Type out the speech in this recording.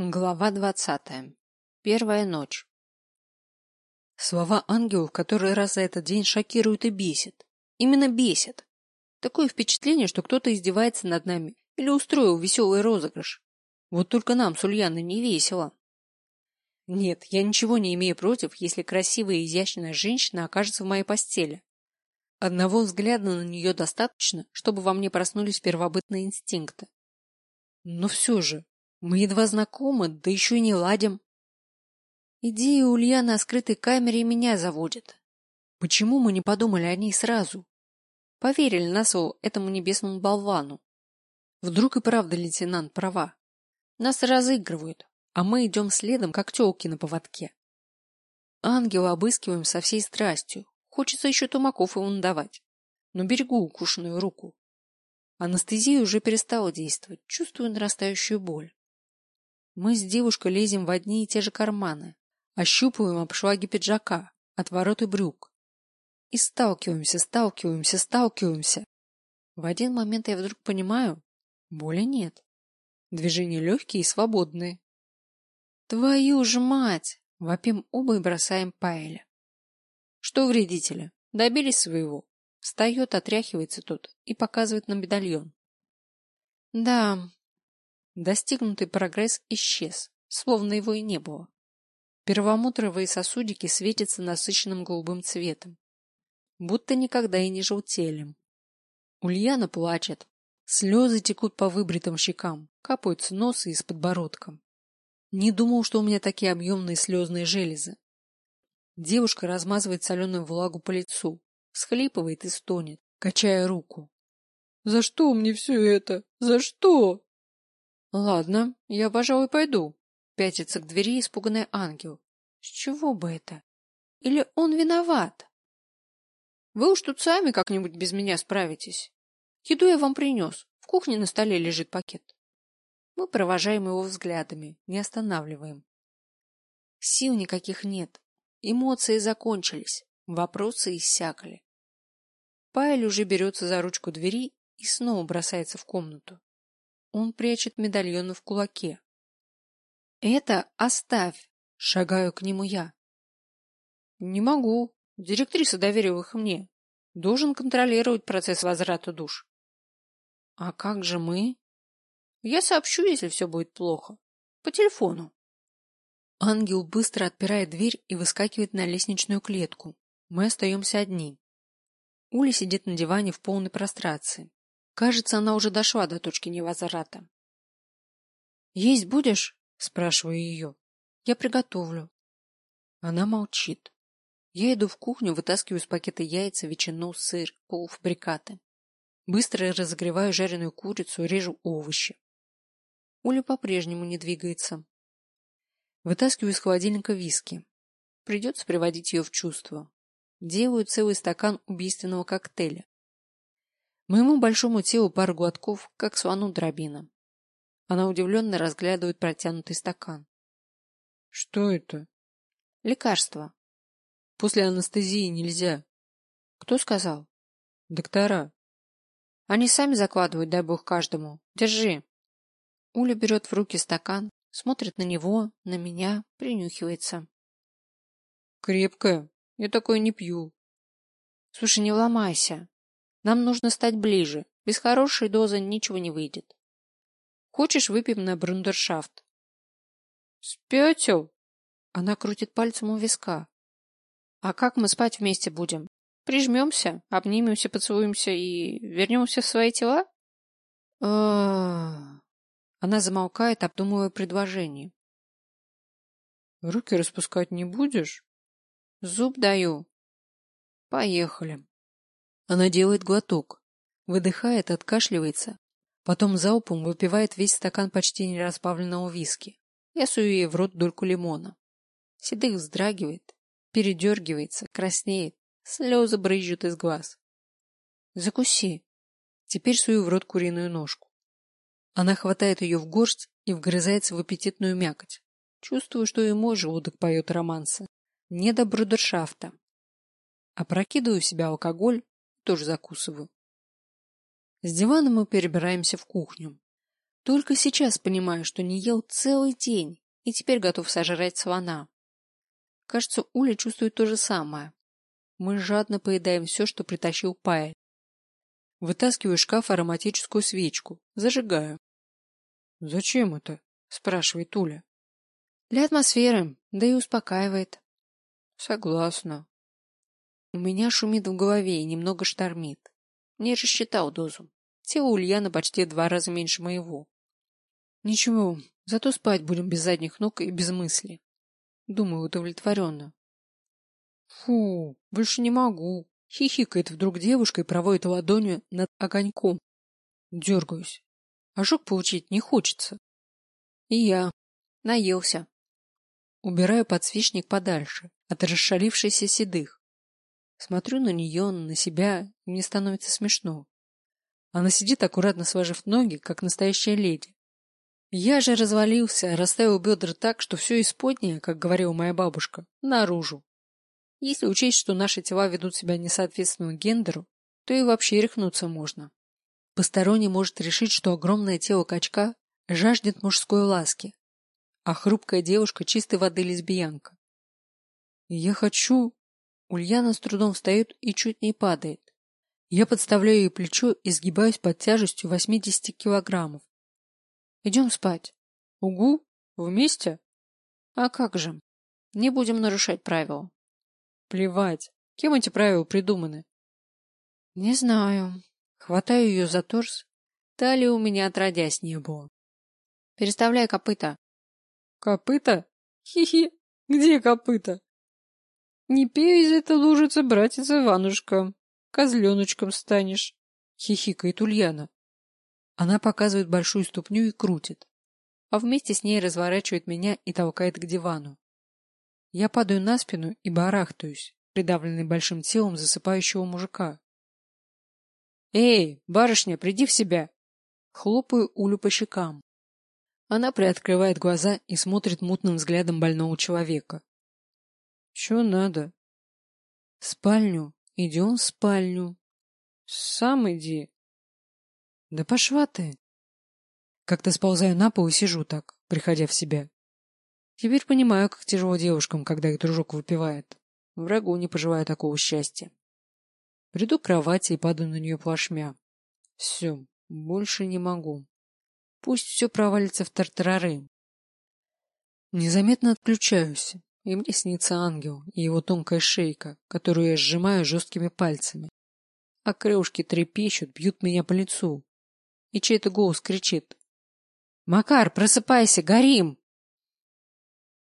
Глава двадцатая. Первая ночь. Слова ангелов который раз за этот день шокируют и бесит. Именно бесит. Такое впечатление, что кто-то издевается над нами или устроил веселый розыгрыш. Вот только нам с Ульяной не весело. Нет, я ничего не имею против, если красивая и изящная женщина окажется в моей постели. Одного взгляда на нее достаточно, чтобы во мне проснулись первобытные инстинкты. Но все же, мы едва знакомы, да еще и не ладим. Идея Ульяны о скрытой камере меня заводит. Почему мы не подумали о ней сразу? Поверили на слово этому небесному болвану. Вдруг и правда лейтенант права. Нас разыгрывают, а мы идем следом, как телки на поводке. Ангела обыскиваем со всей страстью. Хочется еще тумаков ему надавать. Но берегу укушенную руку. Анестезия уже перестала действовать, чувствую нарастающую боль. Мы с девушкой лезем в одни и те же карманы, ощупываем обшлаги пиджака, отвороты брюк. И сталкиваемся, сталкиваемся, сталкиваемся. В один момент я вдруг понимаю, боли нет. Движения легкие и свободные. Твою ж мать! Вопим оба и бросаем Паэля. Что вредители? Добились своего. Встает, отряхивается тот и показывает на медальон. Да, Достигнутый прогресс исчез, словно его и не было. Первомутровые сосудики светятся насыщенным голубым цветом, будто никогда и не желтели. Ульяна плачет. Слезы текут по выбритым щекам, капают с носа и с подбородком. Не думал, что у меня такие объемные слезные железы. Девушка размазывает соленую влагу по лицу, схлипывает и стонет, качая руку. — За что мне все это? За что? Ладно, я, пожалуй, пойду. Пятится к двери испуганный ангел. С чего бы это? Или он виноват? Вы уж тут сами как-нибудь без меня справитесь. Еду я вам принес. В кухне на столе лежит пакет. Мы провожаем его взглядами, не останавливаем. Сил никаких нет. Эмоции закончились. Вопросы иссякли. Пайль уже берется за ручку двери и снова бросается в комнату. Он прячет медальон в кулаке. «Это оставь!» — шагаю к нему я. «Не могу. Директриса доверила их мне. Должен контролировать процесс возврата душ». «А как же мы?» «Я сообщу, если все будет плохо. По телефону». Ангел быстро отпирает дверь и выскакивает на лестничную клетку. Мы остаемся одни. Уля сидит на диване в полной прострации. Кажется, она уже дошла до точки невозврата. «Есть будешь?» — спрашиваю ее. «Я приготовлю». Она молчит. Я иду в кухню, вытаскиваю из пакета яйца, ветчину, сыр, полуфабрикаты. Быстро разогреваю жареную курицу, режу овощи. Уля по-прежнему не двигается. Вытаскиваю из холодильника виски. Придется приводить ее в чувство. Делаю целый стакан убийственного коктейля. Моему большому телу пару глотков, как слону дробина. Она удивленно разглядывает протянутый стакан. — Что это? — Лекарство. — После анестезии нельзя. — Кто сказал? — Доктора. — Они сами закладывают, дай бог каждому. Держи. Уля берет в руки стакан, смотрит на него, на меня, принюхивается. — Крепкая. Я такое не пью. — Слушай, не ломайся. Нам нужно стать ближе. Без хорошей дозы ничего не выйдет. Хочешь, выпьем на брундершафт? Спятил? Она крутит пальцем у виска. А как мы спать вместе будем? Прижмемся, обнимемся, поцелуемся и вернемся в свои тела? Она замолкает, обдумывая предложение. Руки распускать не будешь? Зуб даю. Поехали. Она делает глоток, выдыхает, откашливается, потом залпом выпивает весь стакан почти нераспавленного виски. Я сую ей в рот дольку лимона. Седых вздрагивает, передергивается, краснеет, слезы брызжут из глаз. Закуси. Теперь сую в рот куриную ножку. Она хватает ее в горсть и вгрызается в аппетитную мякоть. Чувствую, что и мой желудок поет романсы. Не до брудершафта. Опрокидываю в себя алкоголь, тоже закусываю. С дивана мы перебираемся в кухню. Только сейчас понимаю, что не ел целый день и теперь готов сожрать слона. Кажется, Уля чувствует то же самое. Мы жадно поедаем все, что притащил Пая. Вытаскиваю из шкафа ароматическую свечку, зажигаю. — Зачем это? — спрашивает Уля. — Для атмосферы, да и успокаивает. — Согласна. У меня шумит в голове и немного штормит. Не рассчитал дозу. Тело Ульяна почти два раза меньше моего. Ничего, зато спать будем без задних ног и без мысли. Думаю удовлетворенно. Фу, больше не могу. Хихикает вдруг девушка и проводит ладонью над огоньком. Дергаюсь. Ожог получить не хочется. И я. Наелся. Убираю подсвечник подальше, от расшалившейся седых. Смотрю на нее, на себя, и мне становится смешно. Она сидит, аккуратно сложив ноги, как настоящая леди. Я же развалился, расставил бедра так, что все исподнее, как говорила моя бабушка, наружу. Если учесть, что наши тела ведут себя несоответственно гендеру, то и вообще рехнуться можно. Посторонний может решить, что огромное тело качка жаждет мужской ласки, а хрупкая девушка чистой воды лесбиянка. Я хочу... Ульяна с трудом встает и чуть не падает. Я подставляю ей плечо и сгибаюсь под тяжестью 80 килограммов. Идем спать. Угу? Вместе? А как же? Не будем нарушать правила. Плевать. Кем эти правила придуманы? Не знаю. Хватаю ее за торс. Талии у меня отродясь не было. Переставляй копыта. Копыта? Хи-хи. Где копыта? Не пей из этой лужицы, братец Иванушка. Козленочком станешь. Хихикает Ульяна. Она показывает большую ступню и крутит, а вместе с ней разворачивает меня и толкает к дивану. Я падаю на спину и барахтаюсь, придавленный большим телом засыпающего мужика. «Эй, барышня, приди в себя!» Хлопаю Улю по щекам. Она приоткрывает глаза и смотрит мутным взглядом больного человека. «Чё надо?» «В спальню. Идем в спальню». «Сам иди», да пошла ты. Как-то сползаю на пол и сижу так, приходя в себя. Теперь понимаю, как тяжело девушкам, когда их дружок выпивает. Врагу не пожелаю такого счастья. Приду к кровати и падаю на нее плашмя. Все, больше не могу. Пусть все провалится в тартарары. Незаметно отключаюсь, и мне снится ангел и его тонкая шейка, которую я сжимаю жесткими пальцами. А крылышки трепещут, бьют меня по лицу и чей-то голос кричит. «Макар, просыпайся, горим!»